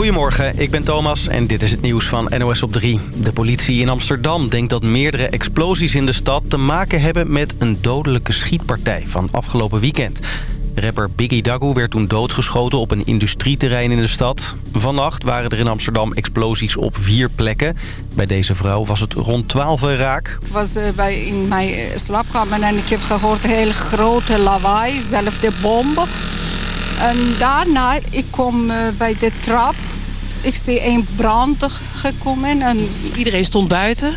Goedemorgen, ik ben Thomas en dit is het nieuws van NOS op 3. De politie in Amsterdam denkt dat meerdere explosies in de stad te maken hebben met een dodelijke schietpartij van afgelopen weekend. Rapper Biggie Dagu werd toen doodgeschoten op een industrieterrein in de stad. Vannacht waren er in Amsterdam explosies op vier plekken. Bij deze vrouw was het rond 12 raak. Ik was eh, bij, in mijn eh, slaapkamer en ik heb gehoord hele grote lawaai, zelfde bomben. En daarna, ik kom eh, bij de trap. Ik zie een brand gekomen. En, Iedereen stond buiten.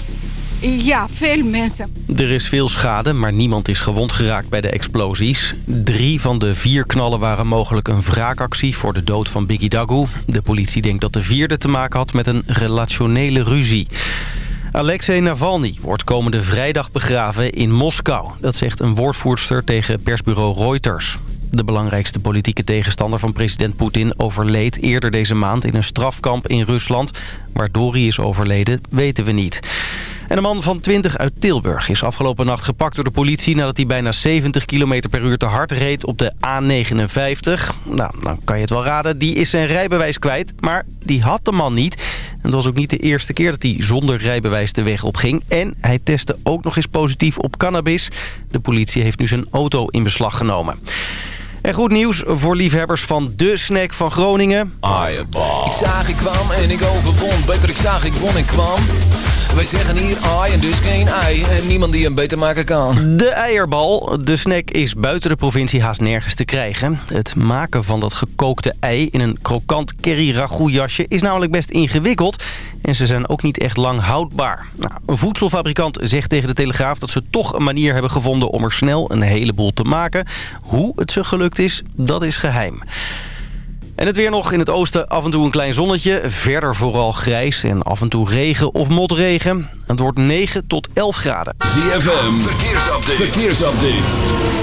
ja, veel mensen. Er is veel schade, maar niemand is gewond geraakt bij de explosies. Drie van de vier knallen waren mogelijk een wraakactie voor de dood van Biggie Dagu. De politie denkt dat de vierde te maken had met een relationele ruzie. Alexei Navalny wordt komende vrijdag begraven in Moskou. Dat zegt een woordvoerster tegen persbureau Reuters. De belangrijkste politieke tegenstander van president Poetin overleed eerder deze maand in een strafkamp in Rusland. Waardoor hij is overleden, weten we niet. En een man van 20 uit Tilburg is afgelopen nacht gepakt door de politie... nadat hij bijna 70 km per uur te hard reed op de A59. Nou, dan kan je het wel raden, die is zijn rijbewijs kwijt. Maar die had de man niet. Het was ook niet de eerste keer dat hij zonder rijbewijs de weg op ging. En hij testte ook nog eens positief op cannabis. De politie heeft nu zijn auto in beslag genomen. En goed nieuws voor liefhebbers van de snack van Groningen. Ik zag, ik kwam en ik overwon. Beter, ik zag, ik won en kwam. Wij zeggen hier en dus geen ei. En niemand die hem beter maken kan. De eierbal. De snack is buiten de provincie haast nergens te krijgen. Het maken van dat gekookte ei in een krokant curry ragout jasje is namelijk best ingewikkeld. En ze zijn ook niet echt lang houdbaar. Nou, een voedselfabrikant zegt tegen de Telegraaf dat ze toch een manier hebben gevonden om er snel een heleboel te maken. Hoe het ze gelukt is, dat is geheim. En het weer nog in het oosten af en toe een klein zonnetje. Verder vooral grijs en af en toe regen of motregen. Het wordt 9 tot 11 graden. ZFM, verkeersupdate. verkeersupdate.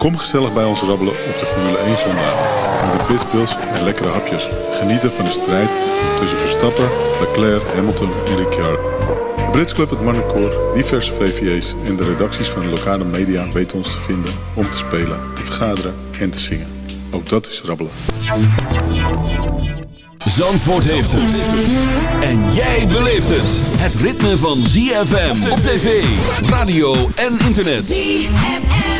Kom gezellig bij ons rabbelen op de Formule 1 zondag. Met de pitbills en lekkere hapjes. Genieten van de strijd tussen Verstappen, Leclerc, Hamilton en Ricciardo. De Brits Club, het Marnecoor, diverse VVA's en de redacties van de lokale media weten ons te vinden om te spelen, te vergaderen en te zingen. Ook dat is rabbelen. Zandvoort heeft het. En jij beleeft het. Het ritme van ZFM op tv, radio en internet. ZFM.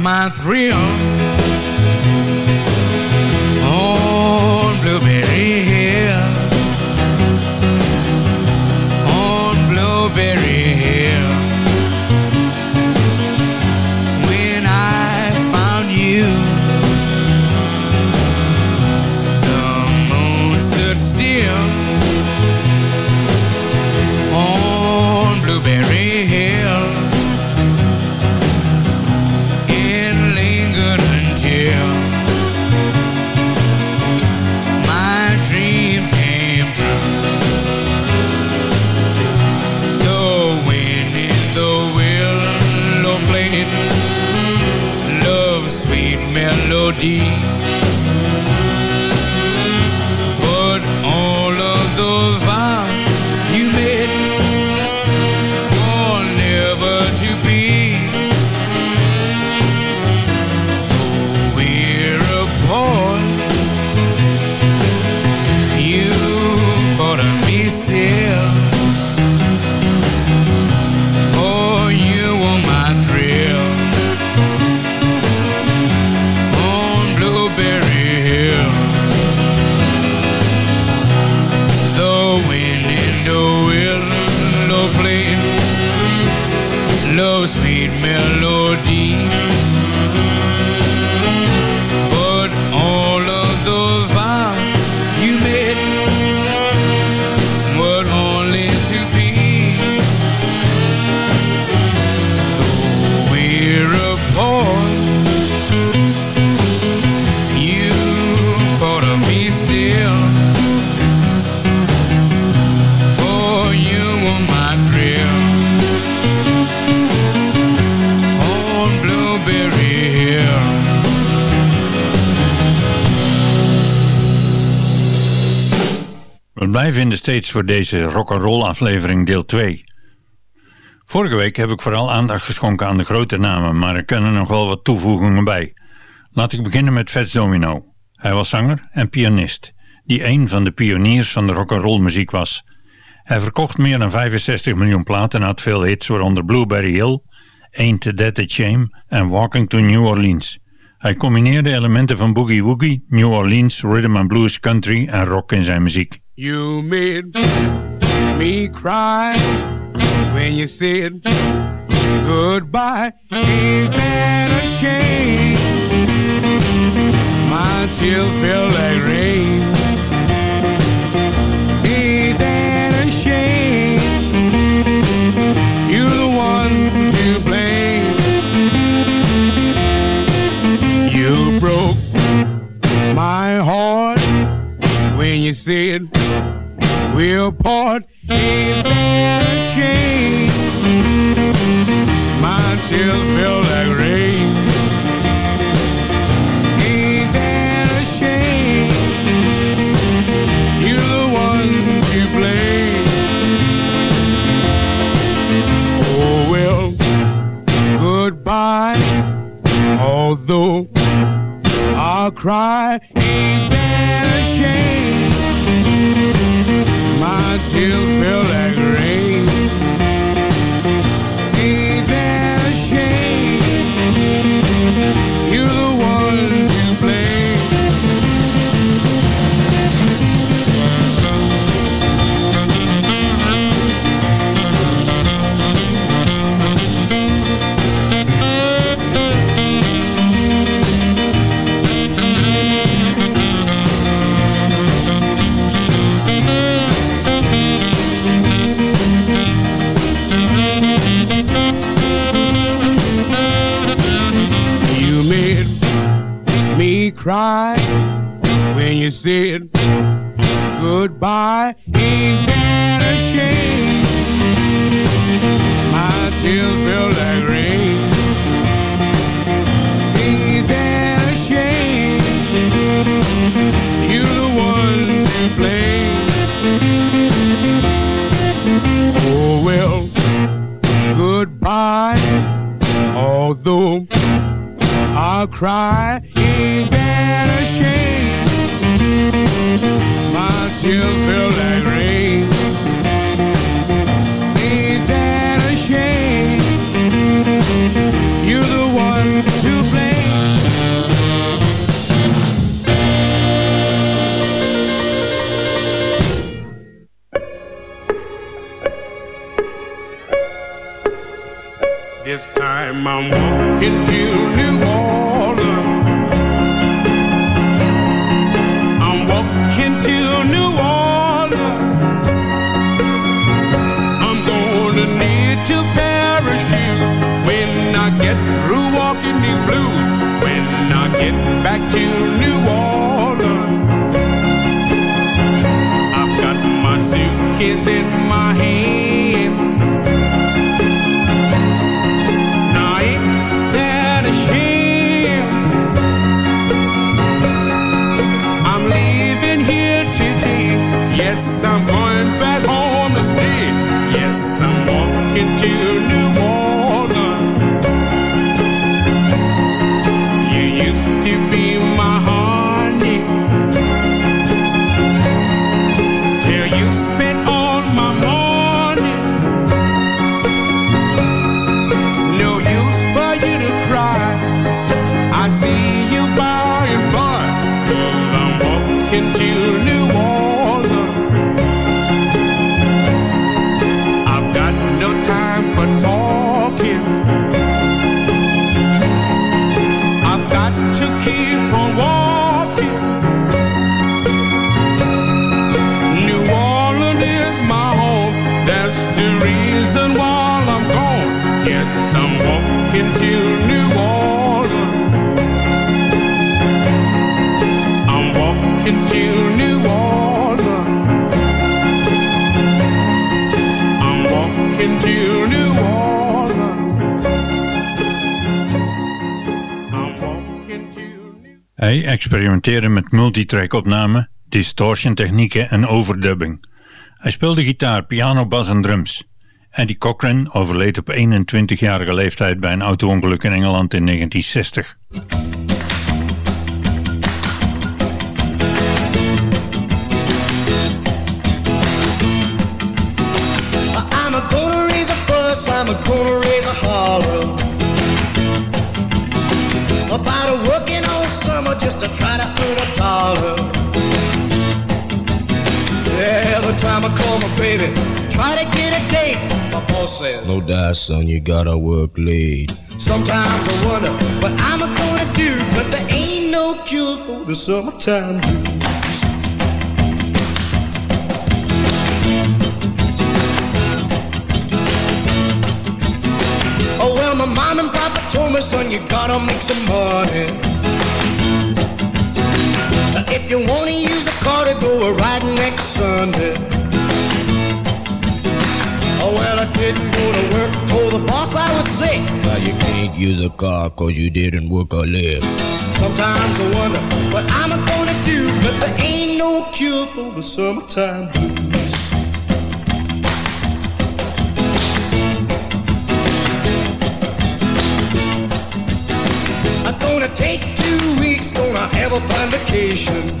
My thrill. On Blueberry blijven in de States voor deze rock'n'roll aflevering deel 2. Vorige week heb ik vooral aandacht geschonken aan de grote namen, maar er kunnen nog wel wat toevoegingen bij. Laat ik beginnen met Fats Domino. Hij was zanger en pianist, die een van de pioniers van de rock'n'roll muziek was. Hij verkocht meer dan 65 miljoen platen en had veel hits, waaronder Blueberry Hill, Ain't That a Shame en Walking to New Orleans. Hij combineerde elementen van boogie woogie, New Orleans, rhythm and blues, country en rock in zijn muziek. You made me cry when you said goodbye. Ain't that a shame? My tears feel like rain. Said we'll part. Ain't that shame? My tears feel like rain. Ain't that a shame? You're the one to blame. Oh well, goodbye. Although I'll cry, ain't that a shame? My tears feel like rain. A shame? Suitcase in Experimenteerde met multitrack opname distortion technieken en overdubbing. Hij speelde gitaar, piano, bas en drums. Eddie Cochran overleed op 21-jarige leeftijd bij een auto-ongeluk in Engeland in 1960. I'm a gonna baby, try to get a date My boss says, No die, son, you gotta work late. Sometimes I wonder what I'm gonna do But there ain't no cure for the summertime blues Oh well, my mom and papa told me, son, you gotta make some money. If you wanna use the car to go a riding next Sunday. Oh well, I didn't go to work, told the boss I was sick. Now you can't use a car cause you didn't work a lick. Sometimes I wonder what I'm gonna do, but there ain't no cure for the summertime blues. I'm gonna take two weeks, gonna have a fun vacation.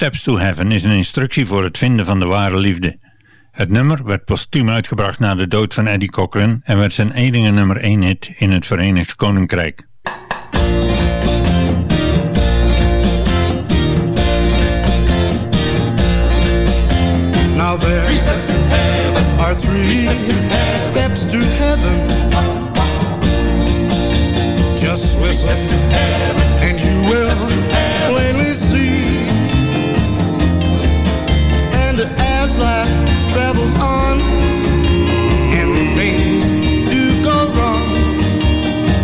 Steps to Heaven is een instructie voor het vinden van de ware liefde. Het nummer werd postuum uitgebracht na de dood van Eddie Cochran en werd zijn enige nummer 1 hit in het Verenigd Koninkrijk. Now there Three steps to heaven. are three steps to heaven. steps to heaven. Just listen Steps to heaven. and you will life travels on and things do go wrong,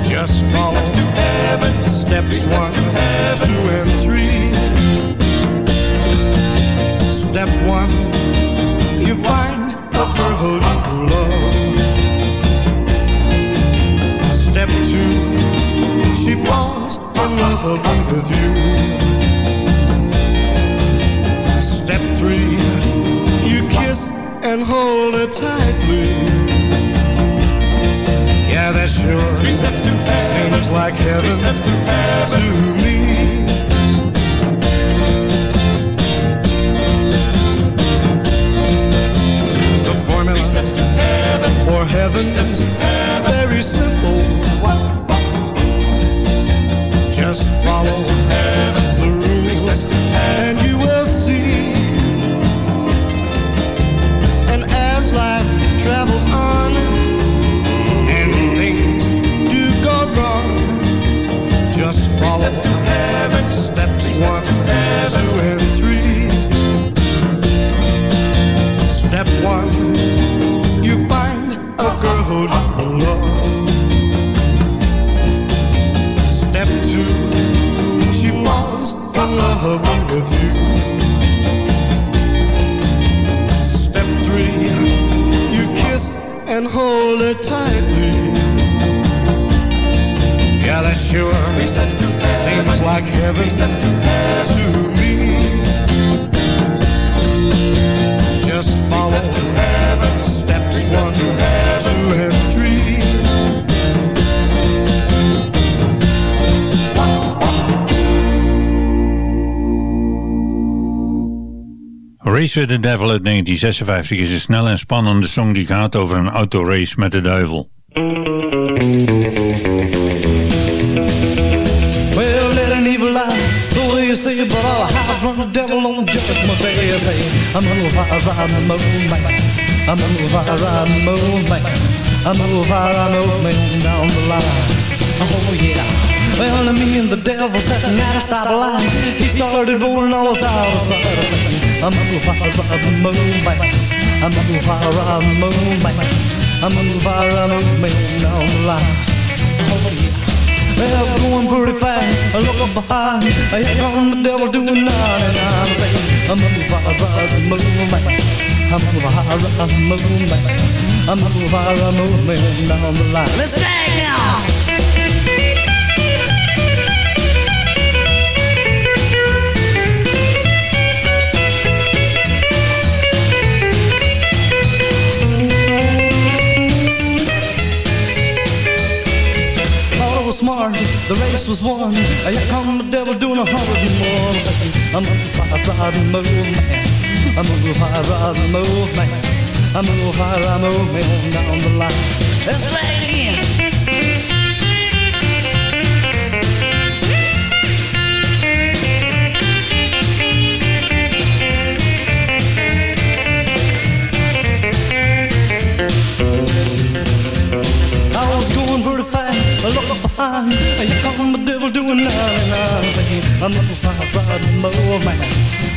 just follow Steps to heaven. steps steps one, heaven. two, and three. Step one, you find a girl you love. Step two, she falls in love with you. Step three, kiss and hold her tightly. Yeah, that sure seems like heaven to me. The formula for heaven's very simple. Just follow the rules and you will travels on and things do go wrong, just follow steps one, two, and three. Step one, you find a girl who you love. Step two, she falls in love with you. And hold her tightly. Yeah, that sure seems like heaven to me. Just follow steps one, two, and three. Race with the Devil uit 1956 is een snelle en spannende song die gaat over een autorace met de duivel. Well, let an evil eye, so they say, but I'll hide from the devil on judgment day. I say, I'm gonna fire, ride the moonlight. I'm gonna fire, ride the moonlight. I'm gonna fire, ride the moonlight down the line. Oh yeah. Well, me and the devil sitting at a stoplight. He started rolling all us out of sight. I'm gonna fire, ride the moonlight. I'm gonna fire, ride the moonlight. I'm gonna fire, ride the moonlight down the line. Oh yeah. Well, going pretty fast. I look up behind. Here come the devil doing 99. I'm saying, I'm gonna fire, ride the moonlight. I'm gonna fire, ride the moonlight. I'm gonna fire, ride the moonlight down the line. Let's drag now. The race was won. Here come the devil doing a hundred and more. I'm I'm gonna fire, ride the. I'm gonna fire, ride the moonlight. I'm gonna fire, ride the moonlight down the line.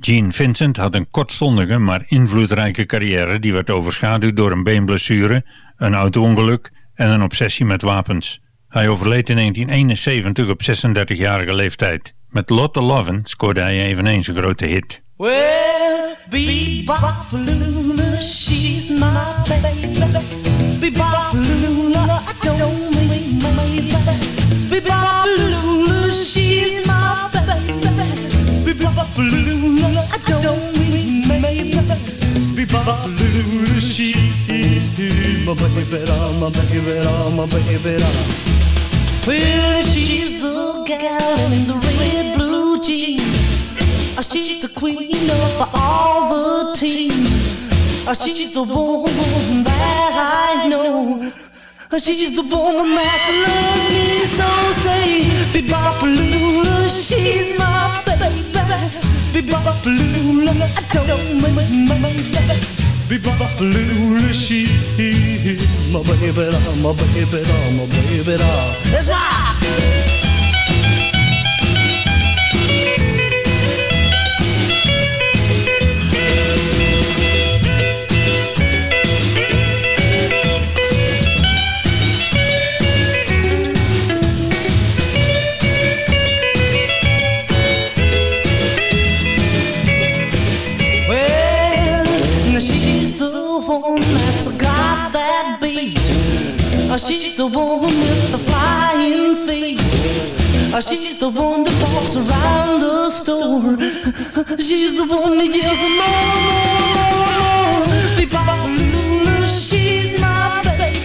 Gene Vincent had een kortstondige maar invloedrijke carrière die werd overschaduwd door een beenblessure, een auto-ongeluk en een obsessie met wapens. Hij overleed in 1971 op 36-jarige leeftijd. Met Lotte Lovin scoorde hij eveneens een grote hit. She's my baby, my baby, my baby. Well, she's the gal in the red blue jeans. Uh, She's the queen of all the teams. Uh, She's the woman that I know. Uh, She's the woman that loves me so. Say, Bebopalula, she's my baby. Bebopalula, I don't. Bebopalula, she my baby, my baby, my baby. Let's rock. She's the one that yells more, more, more. Be-bop-a-lula, she's my baby.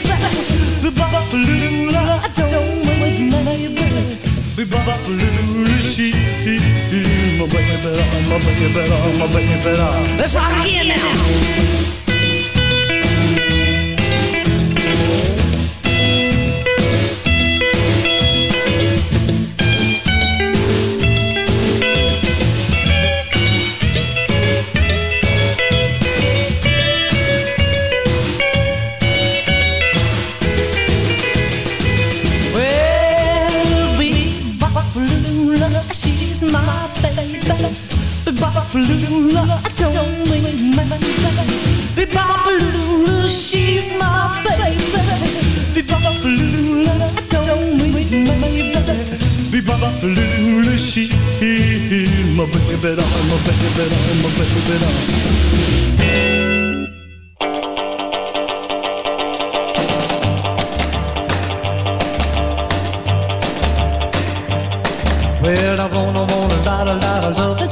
Be-bop-a-lula, I don't make maybe. Be-bop-a-lula, she's my baby, my baby, my baby. Let's rock again now. My baby, my baby, my baby. Well, I wanna, wanna, lot, a lot of love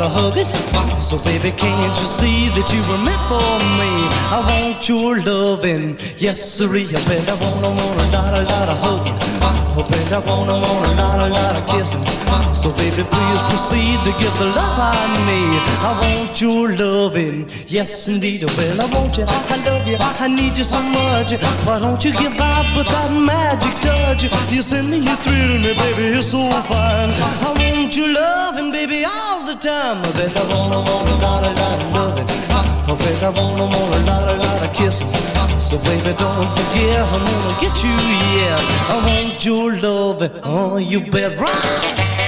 lot, a lot hug. So, baby, can't you see that you were meant for me? I want your loving, yes, sirree. Oh, well, I wanna, wanna, lot, a lot of hugging. Oh, well, I wanna, wanna, lot, a lot of kissing. So, baby, please proceed to give the love I need. I want your loving, yes, indeed. Oh, well, I want you, I love you, I need you so much. Why don't you give out with that magic touch? You send me, you thrill me, baby, you're so fine. I want your loving, baby, all the time. I bet I wanna, wanna, lot, a lot of loving. I bet I wanna, wanna, lot, a lot of kissing. So, baby, don't forget, I'm gonna get you, yeah. I want your loving, oh, you bet right.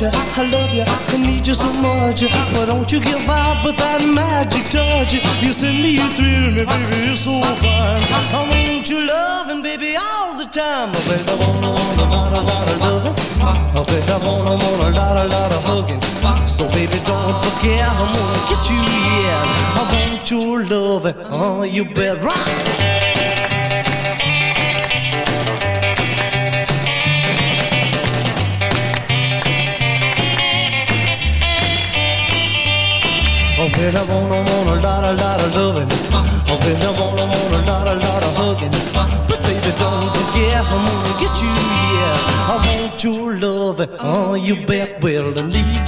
Want you, I love you, I need you so much. But don't you give out with that magic touch. You send me, you thrill me, baby, you're so fine. I want your loving, baby, all the time. I bet I wanna, want a lot, a lot of loving. I bet I wanna, want a lot, a lot of hugging. So, baby, don't forget, I'm gonna get you, yeah. I want your loving, oh, you bet right. You, loving. Oh, you loving. Oh,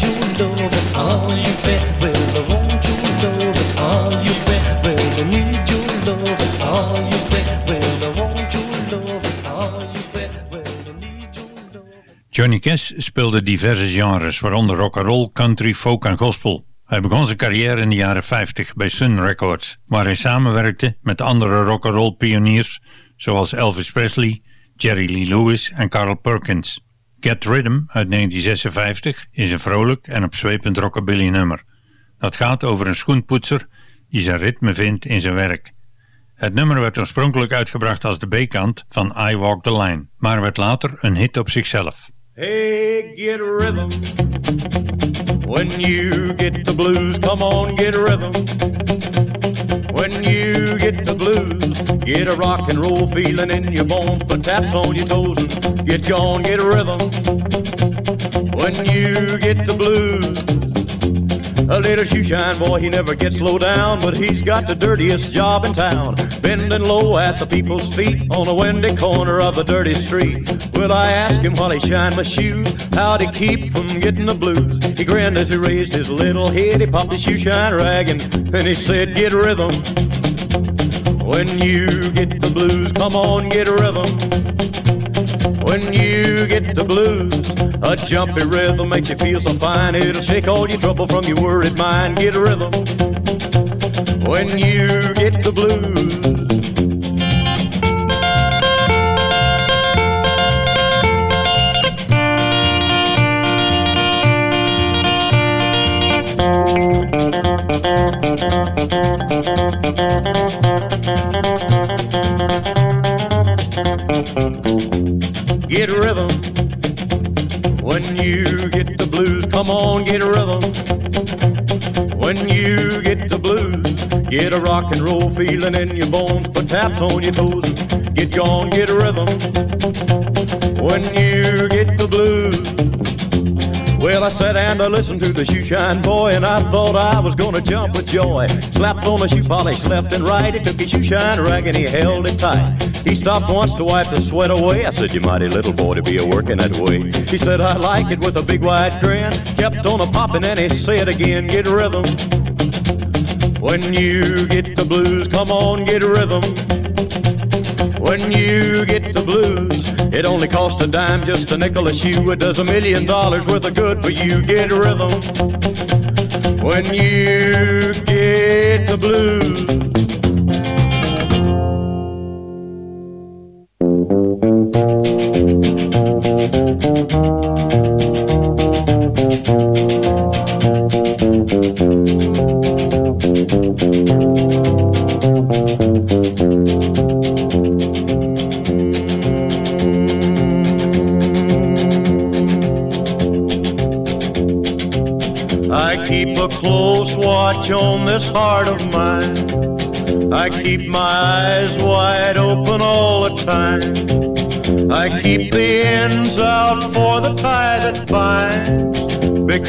you loving. Oh, you. Oh, you. Oh. Johnny Cash speelde diverse genres, waaronder rock and roll, country, folk en gospel. Hij begon zijn carrière in de jaren 50 bij Sun Records, waar hij samenwerkte met andere rock and roll pioniers zoals Elvis Presley, Jerry Lee Lewis en Carl Perkins. Get Rhythm uit 1956 is een vrolijk en opzwepend rockabilly nummer. Dat gaat over een schoenpoetser die zijn ritme vindt in zijn werk. Het nummer werd oorspronkelijk uitgebracht als de B-kant van I Walk the Line, maar werd later een hit op zichzelf. Hey, get rhythm. When you get the blues, come on, get a rhythm. When you get the blues, get a rock and roll feeling in your bones, put taps on your toes and get gone, get a rhythm. When you get the blues, a little shoe shine boy, he never gets low down, but he's got the dirtiest job in town. Bending low at the people's feet on a windy corner of a dirty street. Will I ask him while he shine my shoes how to keep from getting the blues? He grinned as he raised his little head, he popped his shoe shine rag and then he said, Get rhythm. When you get the blues, come on, get rhythm. When you get the blues, a jumpy rhythm makes you feel so fine. It'll shake all your trouble from your worried mind. Get a rhythm. When you get the blues. Get rhythm. When you get the blues, come on, get a rhythm. When you get the blues, get a rock and roll feeling in your bones, put taps on your toes, get gone, get a rhythm. When you get the blues. Well, I sat and I listened to the shoe shine boy, and I thought I was gonna jump with joy. Slapped on the shoe polish left and right. He took his shoe shine rag and he held it tight. He stopped once to wipe the sweat away. I said, You mighty little boy to be a working that way. He said, I like it with a big wide grin. Kept on a popping and he said again, Get rhythm. When you get the blues, come on, get rhythm. When you get the blues, it only costs a dime, just a nickel a shoe. It does a million dollars worth of good for you. Get rhythm. When you get the blues.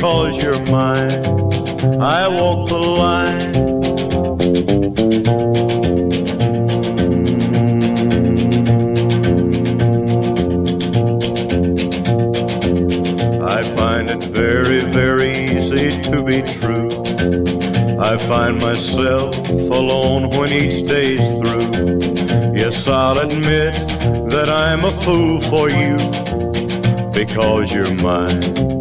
Because you're mine, I walk the line. Mm. I find it very, very easy to be true. I find myself alone when each day's through. Yes, I'll admit that I'm a fool for you because you're mine.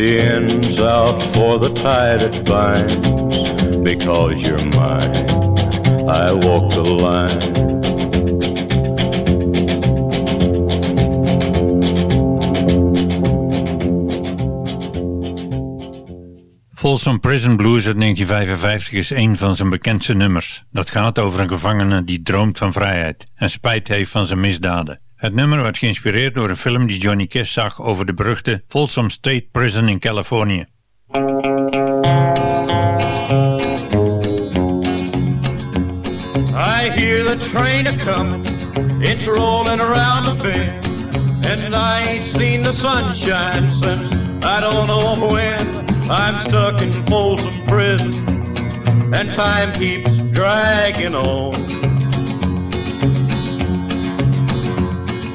The ends out for the tie that binds. Because you're mine, I walk the line. Folsom Prison Blues uit 1955 is een van zijn bekendste nummers. Dat gaat over een gevangene die droomt van vrijheid en spijt heeft van zijn misdaden. Het nummer werd geïnspireerd door een film die Johnny Cash zag over de beruchte Folsom State Prison in Californië. I hear the train a comin', it's rolling around the bend, and I ain't seen the sunshine since I don't know when. I'm stuck in Folsom Prison, and time keeps dragging on.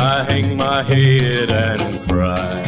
I hang my head and cry.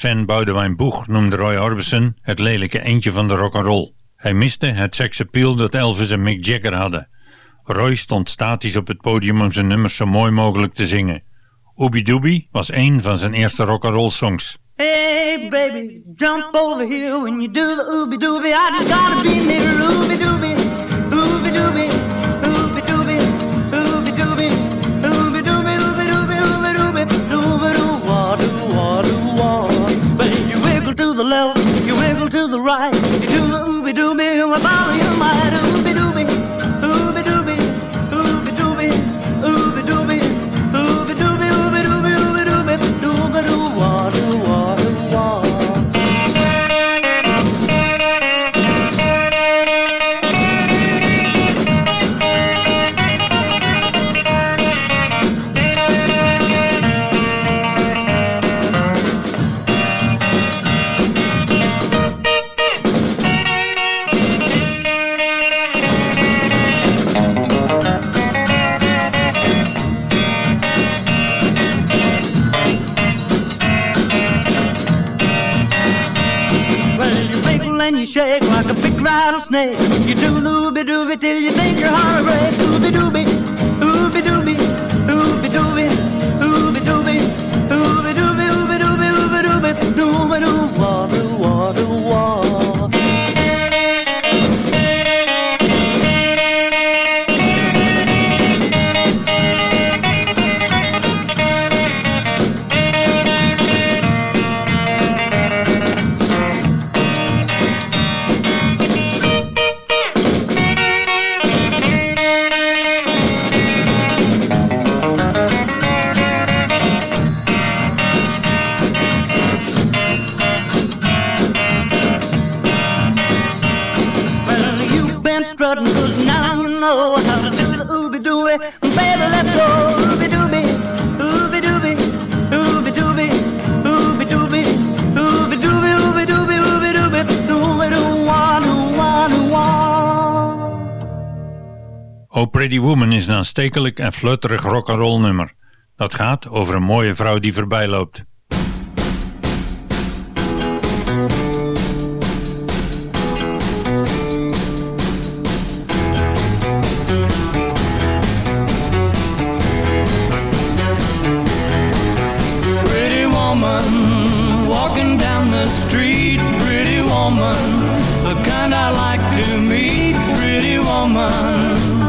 Fan Boudewijn Boeg noemde Roy Orbison het lelijke eentje van de rock'n'roll. Hij miste het seksappeal dat Elvis en Mick Jagger hadden. Roy stond statisch op het podium om zijn nummers zo mooi mogelijk te zingen. Ooby Dooby was een van zijn eerste rock'n'roll songs. Hey baby, jump over here when you do the ooby. I just gotta be near ooby dooby, do the shake like a big rattlesnake. You do looby dooby till you think your heart will break. Ooby dooby, ooby dooby, ooby dooby, ooby dooby, ooby dooby, ooby dooby, ooby dooby, dooby doo wah doo wah Woman is een aanstekelijk en flutterig rock'n'roll nummer. Dat gaat over een mooie vrouw die voorbij loopt. I like to meet, pretty woman.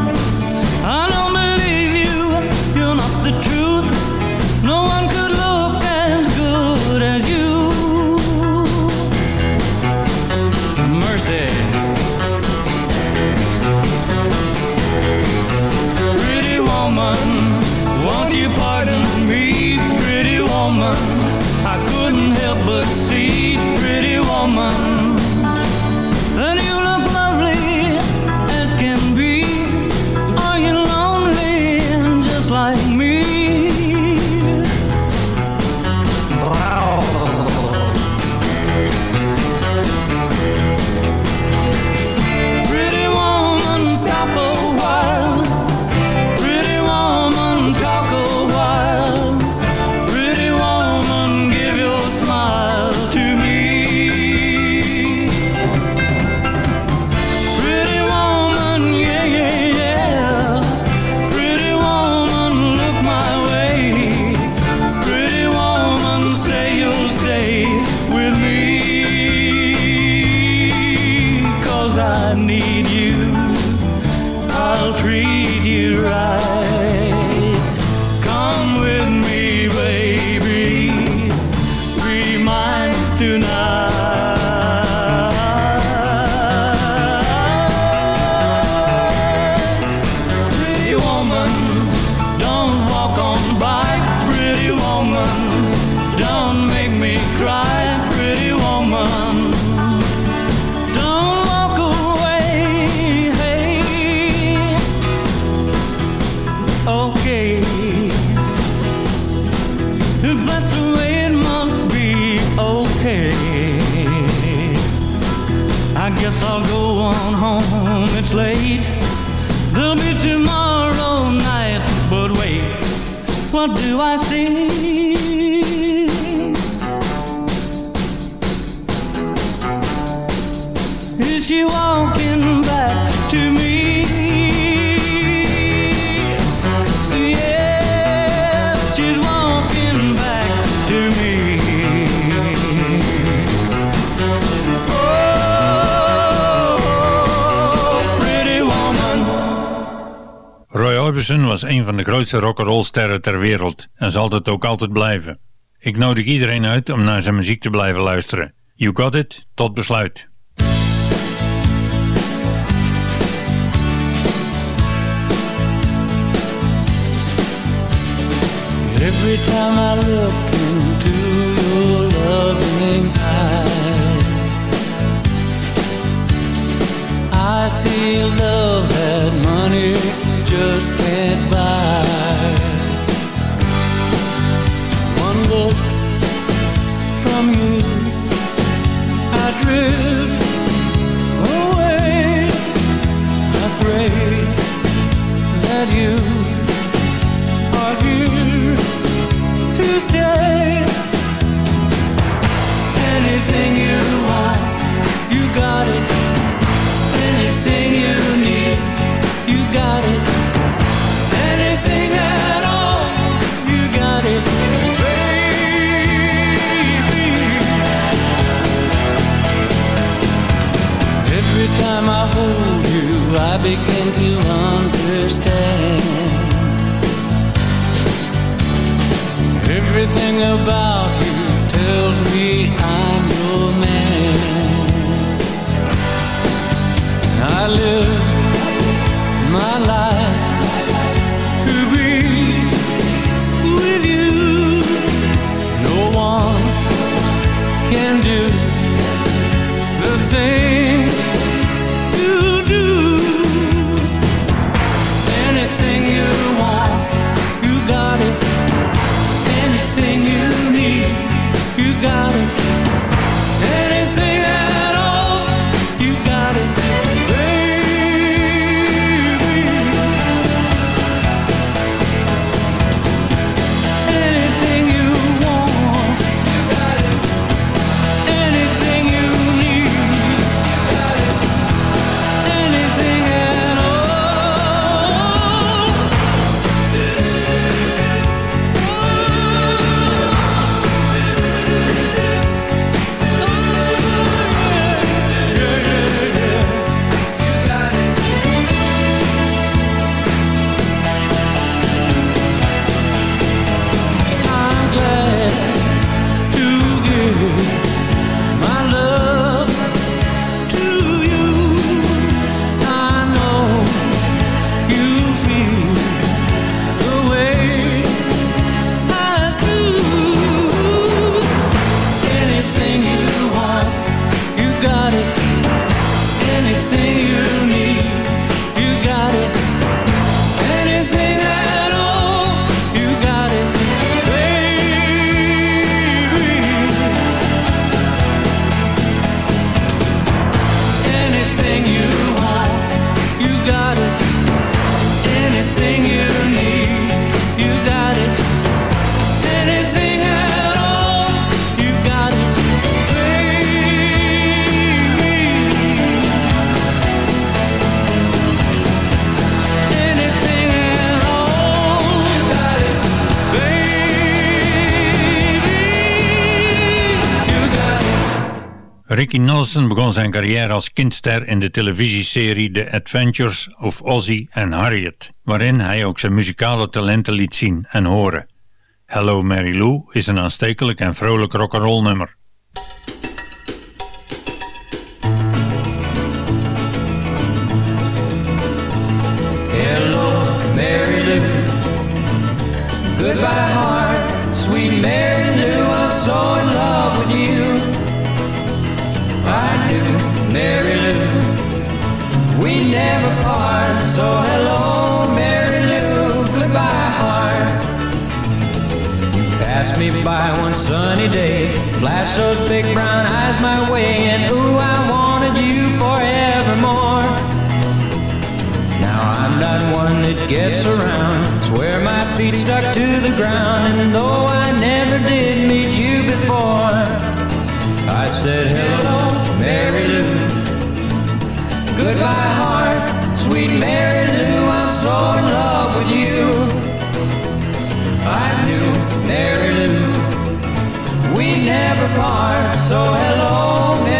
Okay. That's the way it must be, okay. I guess I'll go on home, it's late. There'll be tomorrow night, but wait, what do I see? Was een van de grootste rock'n'roll sterren ter wereld en zal dat ook altijd blijven. Ik nodig iedereen uit om naar zijn muziek te blijven luisteren. You got it, tot besluit. Every time I look into your loving eyes, I love money just can't buy. One look from you, I drift time I hold you, I begin to understand. Everything about Ricky Nelson begon zijn carrière als kindster in de televisieserie The Adventures of Ozzie and Harriet, waarin hij ook zijn muzikale talenten liet zien en horen. Hello Mary Lou is een aanstekelijk en vrolijk rock'n'roll nummer. never part. So hello, Mary Lou, goodbye, heart. You passed me by one sunny day, flashed those big brown eyes my way, and ooh, I wanted you forevermore. Now I'm not one that gets around, swear my feet stuck to the ground, and though I never did meet you before, I said hello, Mary Lou. Goodbye, heart, sweet Mary Lou, I'm so in love with you. I knew Mary Lou, we never part, so hello, Mary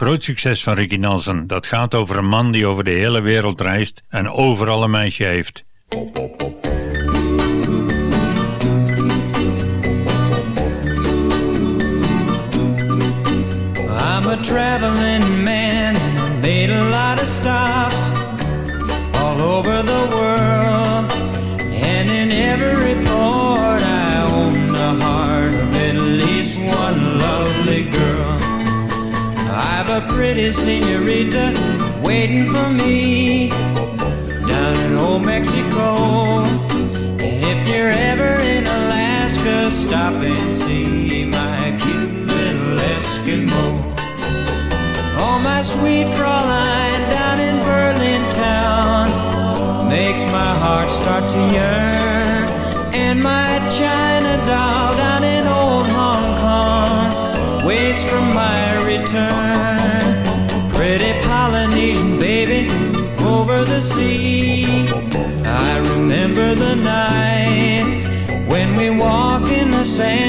een groot succes van Ricky Nelson. Dat gaat over een man die over de hele wereld reist en overal een meisje heeft. Stop and see walked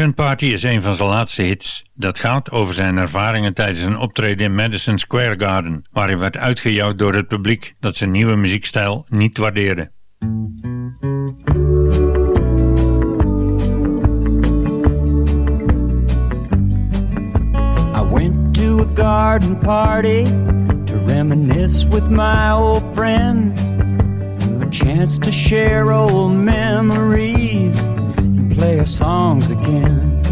Garden Party is een van zijn laatste hits. Dat gaat over zijn ervaringen tijdens een optreden in Madison Square Garden, waar hij werd uitgejouwd door het publiek dat zijn nieuwe muziekstijl niet waardeerde. I went to a garden party to reminisce with my old friends. A chance to share old memories play our songs again.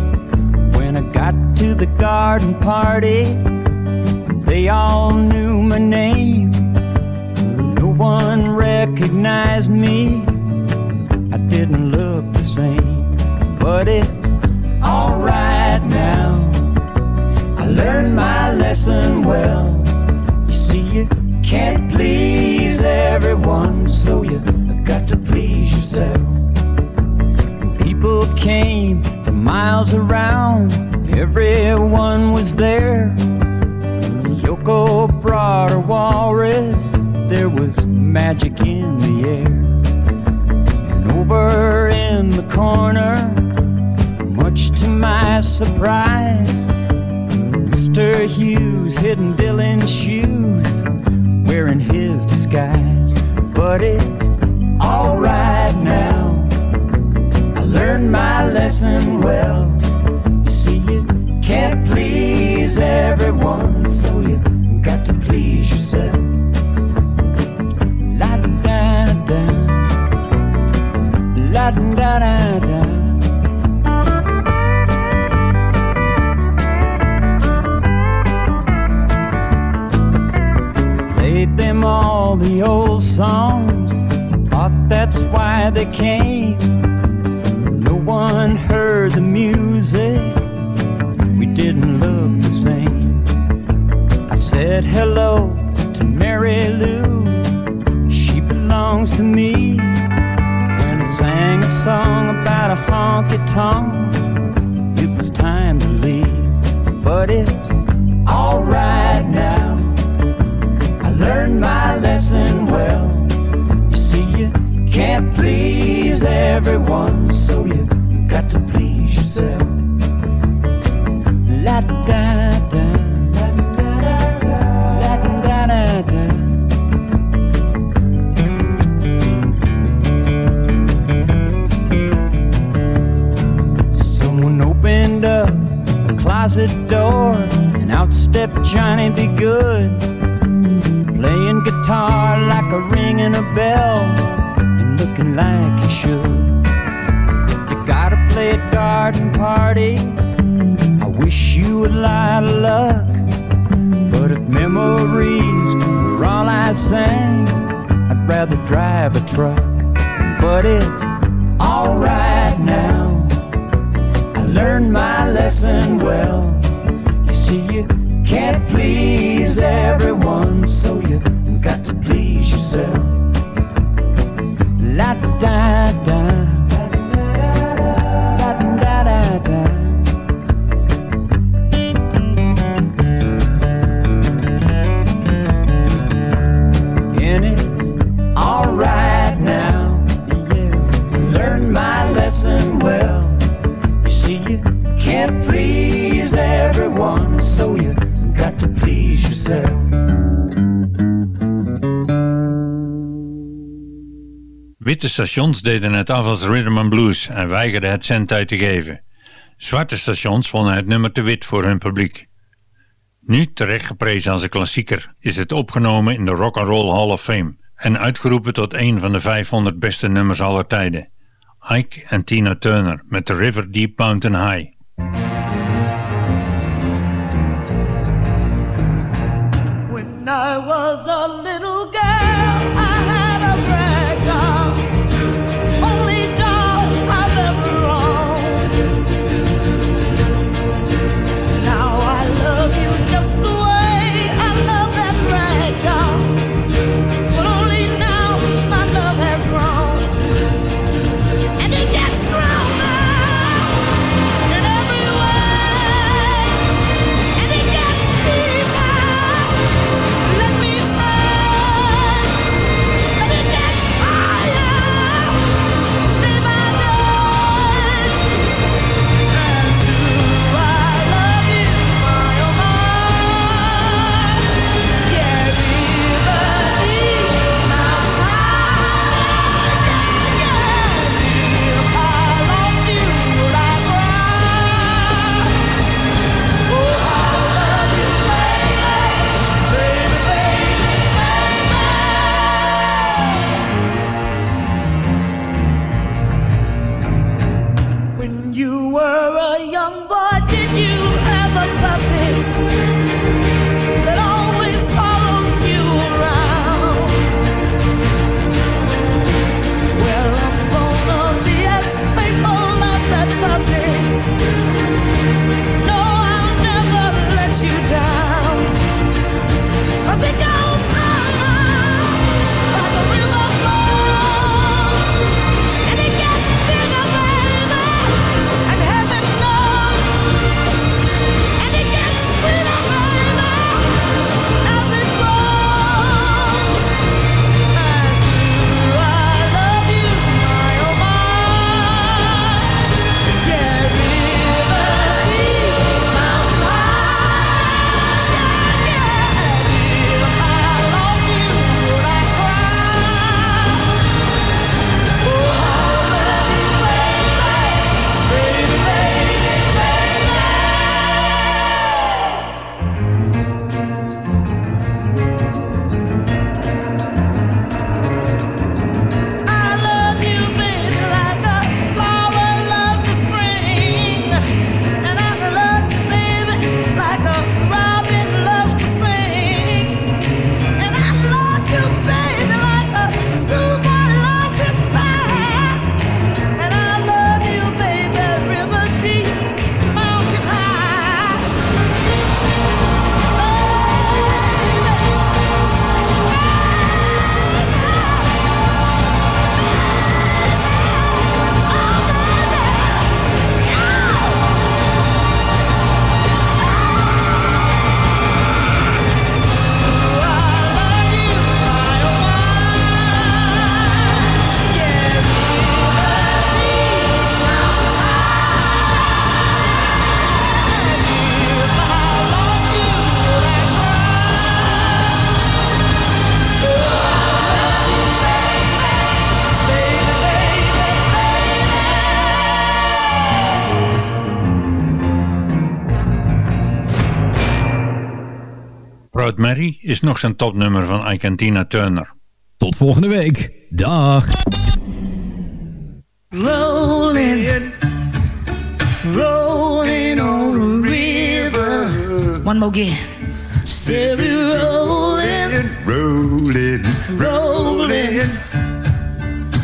When I got to the garden party, they all knew my name. No one recognized me. I didn't look the same, but it's alright now. I learned my lesson well. You see, you can't please everyone, so you got to please yourself. People came from miles around, everyone was there. Yoko brought her walrus, there was magic in the air. And over in the corner, much to my surprise, Mr. Hughes hidden Dylan's shoes, wearing his disguise. But it's alright now. Learned my lesson well. You see, you can't please everyone, so you got to please yourself. La da da, la da da da. Them all the old songs. Thought that's why they came. One heard the music. We didn't look the same. I said hello to Mary Lou. She belongs to me. When I sang a song about a honky tonk, it was time to leave. But it's alright now. I learned my lesson well. You see, you can't please everyone, so you yourself. La da da, la da da da, la da da da. Someone opened up a closet door, and out stepped Johnny B. Goode playing guitar like a ringing a bell and looking like he should. Play at garden parties. I wish you a lot of luck. But if memories were all I sang, I'd rather drive a truck. But it's alright now. I learned my lesson well. You see, you can't please everyone, so you Witte stations deden het af als rhythm and blues en weigerden het cent uit te geven. Zwarte stations vonden het nummer te wit voor hun publiek. Nu terecht geprezen als een klassieker is het opgenomen in de Rock and Roll Hall of Fame en uitgeroepen tot een van de 500 beste nummers aller tijden. Ike en Tina Turner met The River Deep Mountain High. When I was a little Proud Mary is nog zijn topnummer van Tina Turner. Tot volgende week. Dag. Rolling, rolling on the river. One more again. We're rolling, Rolling, rolling,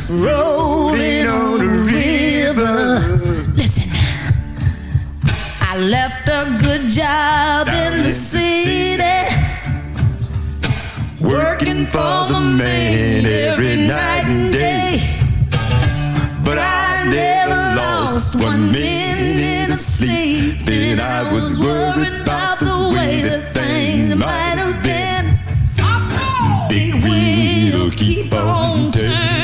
rolling on the river. Listen, I left a good job in the city, working for the man every night and day. But I never lost one minute of sleep, and I was worried about the way that things might have been. Big wheel keep on turning.